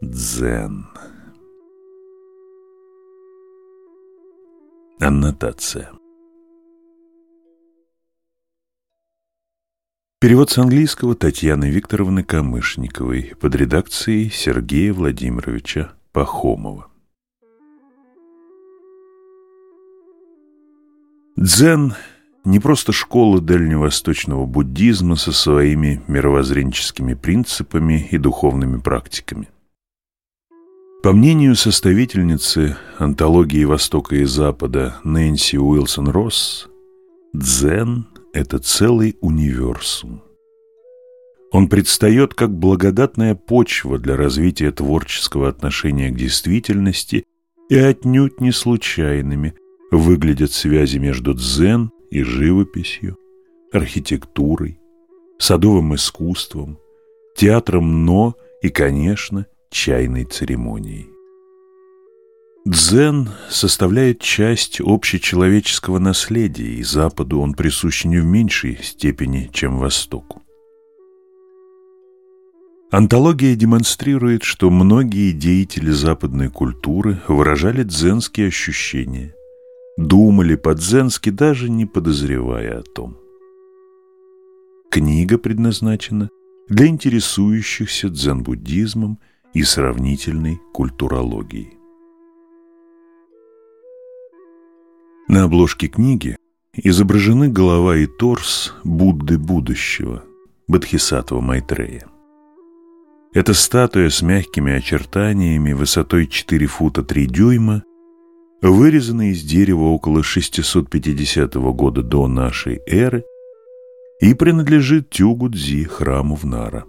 Дзен. Аннотация. Перевод с английского Татьяны Викторовны Камышниковой под редакцией Сергея Владимировича Пахомова. Дзен – не просто школа дальневосточного буддизма со своими мировоззренческими принципами и духовными практиками. По мнению составительницы антологии Востока и Запада Нэнси Уилсон Росс, дзен – это целый универсум. Он предстает как благодатная почва для развития творческого отношения к действительности и отнюдь не случайными выглядят связи между дзен и живописью, архитектурой, садовым искусством, театром «но» и, конечно, чайной церемонией. Дзен составляет часть общечеловеческого наследия, и Западу он присущ не в меньшей степени, чем Востоку. Антология демонстрирует, что многие деятели западной культуры выражали дзенские ощущения, думали по-дзенски, даже не подозревая о том. Книга предназначена для интересующихся дзен-буддизмом и сравнительной культурологией. На обложке книги изображены голова и торс Будды будущего, Бодхисаттва Майтрея. Эта статуя с мягкими очертаниями высотой 4 фута 3 дюйма вырезана из дерева около 650 года до нашей эры и принадлежит Тюгудзи, храму в Нара.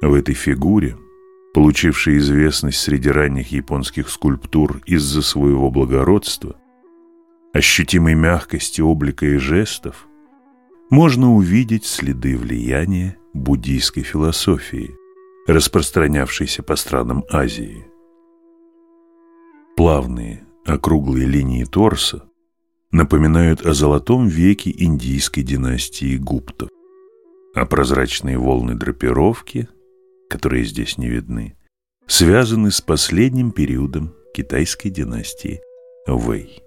В этой фигуре – получивший известность среди ранних японских скульптур из-за своего благородства, ощутимой мягкости облика и жестов, можно увидеть следы влияния буддийской философии, распространявшейся по странам Азии. Плавные, округлые линии торса напоминают о золотом веке индийской династии гуптов, а прозрачные волны драпировки – которые здесь не видны, связаны с последним периодом китайской династии Вэй.